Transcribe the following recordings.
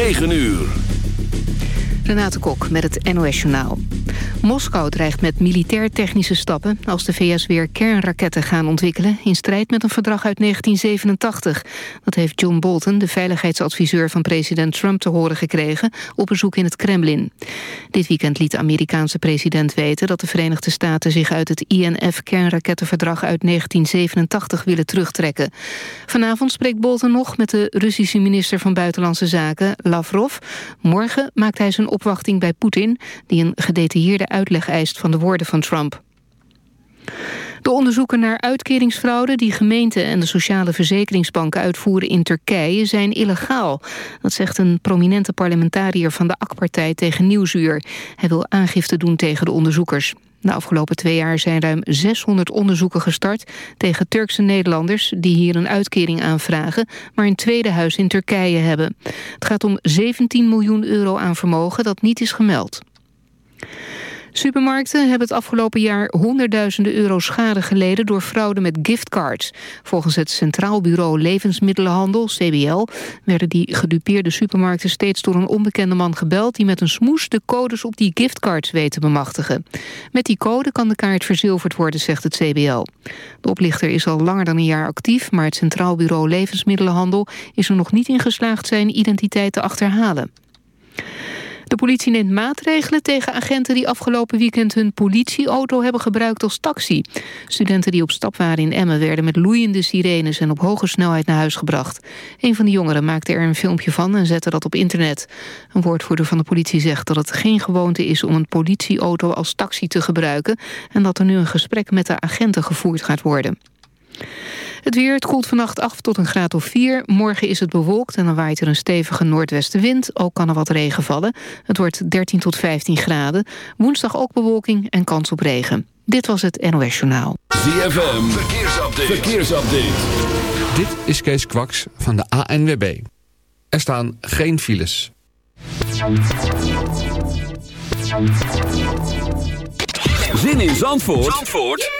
9 uur. Renate Kok met het NOS Journaal. Moskou dreigt met militair-technische stappen... als de VS weer kernraketten gaan ontwikkelen... in strijd met een verdrag uit 1987. Dat heeft John Bolton, de veiligheidsadviseur van president Trump... te horen gekregen op bezoek in het Kremlin. Dit weekend liet de Amerikaanse president weten... dat de Verenigde Staten zich uit het INF-kernrakettenverdrag uit 1987 willen terugtrekken. Vanavond spreekt Bolton nog met de Russische minister van Buitenlandse Zaken, Lavrov. Morgen maakt hij zijn opwachting bij Poetin... die een gedetailleerde uitleg eist van de woorden van Trump. De onderzoeken naar uitkeringsfraude die gemeenten en de sociale verzekeringsbanken uitvoeren in Turkije zijn illegaal. Dat zegt een prominente parlementariër van de AK-partij tegen Nieuwsuur. Hij wil aangifte doen tegen de onderzoekers. De afgelopen twee jaar zijn ruim 600 onderzoeken gestart tegen Turkse Nederlanders die hier een uitkering aanvragen, maar een tweede huis in Turkije hebben. Het gaat om 17 miljoen euro aan vermogen dat niet is gemeld. Supermarkten hebben het afgelopen jaar honderdduizenden euro schade geleden door fraude met giftcards. Volgens het Centraal Bureau Levensmiddelenhandel, CBL, werden die gedupeerde supermarkten steeds door een onbekende man gebeld die met een smoes de codes op die giftcards weet te bemachtigen. Met die code kan de kaart verzilverd worden, zegt het CBL. De oplichter is al langer dan een jaar actief, maar het Centraal Bureau Levensmiddelenhandel is er nog niet in geslaagd zijn identiteit te achterhalen. De politie neemt maatregelen tegen agenten die afgelopen weekend hun politieauto hebben gebruikt als taxi. Studenten die op stap waren in Emmen werden met loeiende sirenes en op hoge snelheid naar huis gebracht. Een van de jongeren maakte er een filmpje van en zette dat op internet. Een woordvoerder van de politie zegt dat het geen gewoonte is om een politieauto als taxi te gebruiken en dat er nu een gesprek met de agenten gevoerd gaat worden. Het weer, het koelt vannacht af tot een graad of 4. Morgen is het bewolkt en dan waait er een stevige noordwestenwind. Ook kan er wat regen vallen. Het wordt 13 tot 15 graden. Woensdag ook bewolking en kans op regen. Dit was het NOS Journaal. ZFM, verkeersupdate. verkeersupdate. Dit is Kees Kwaks van de ANWB. Er staan geen files. Zin in Zandvoort? Zandvoort?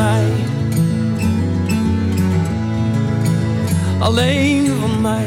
Mij. Alleen van mij.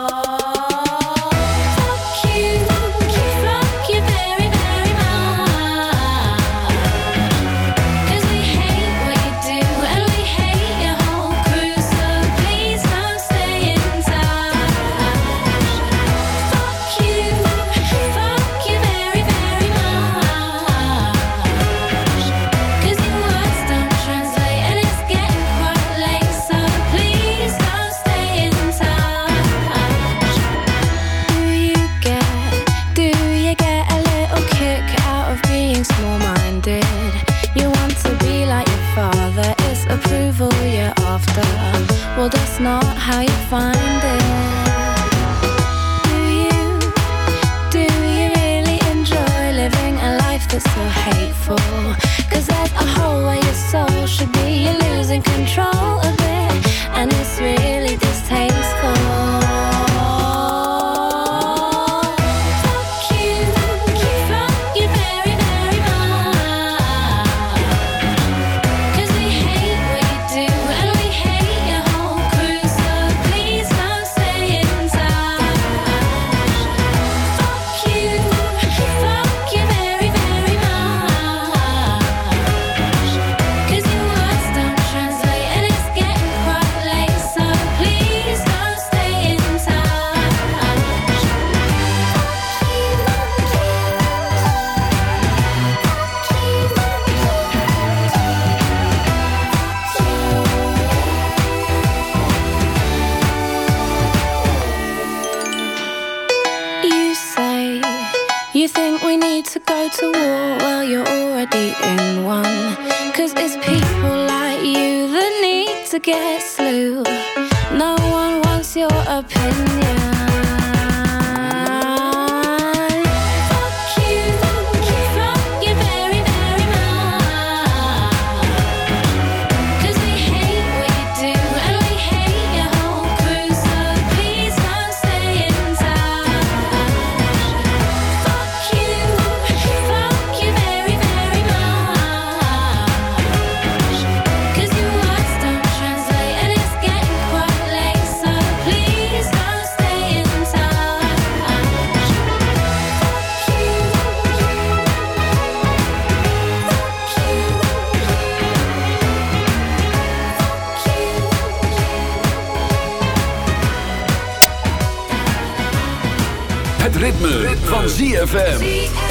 that's so hateful? Het ritme, van ZFM.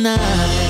night.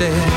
stay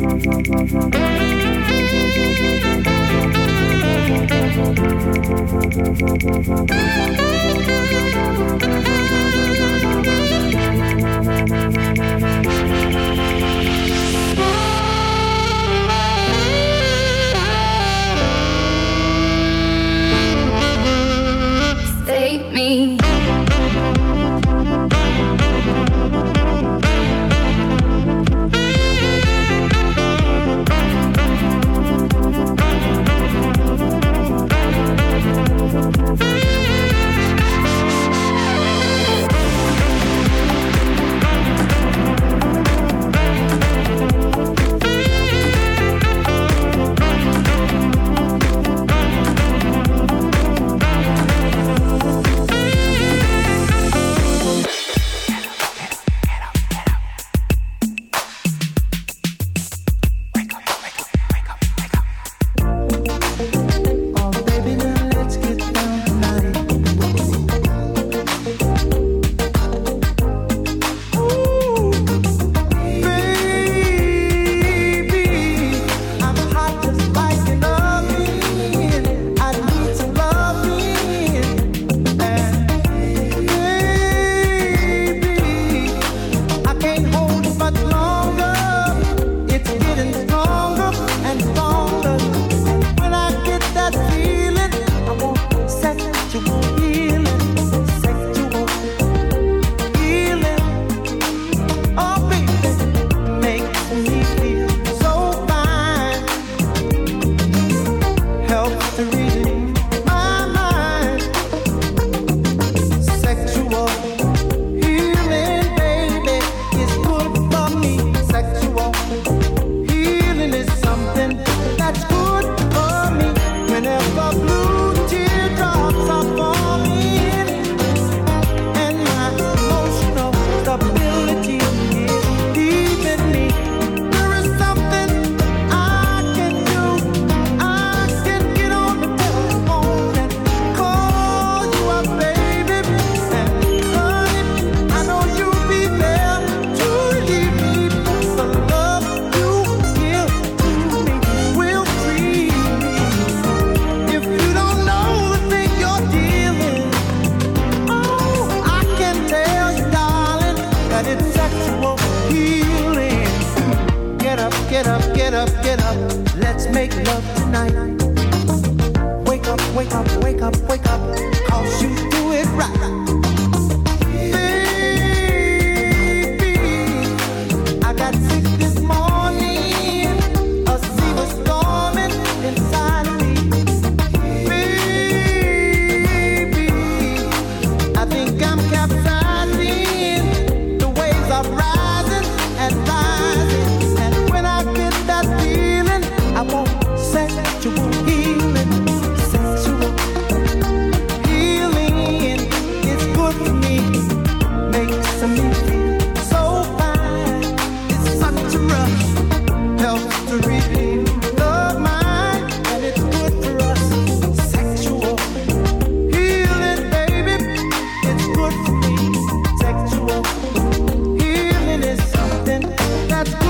Thank you. that's good.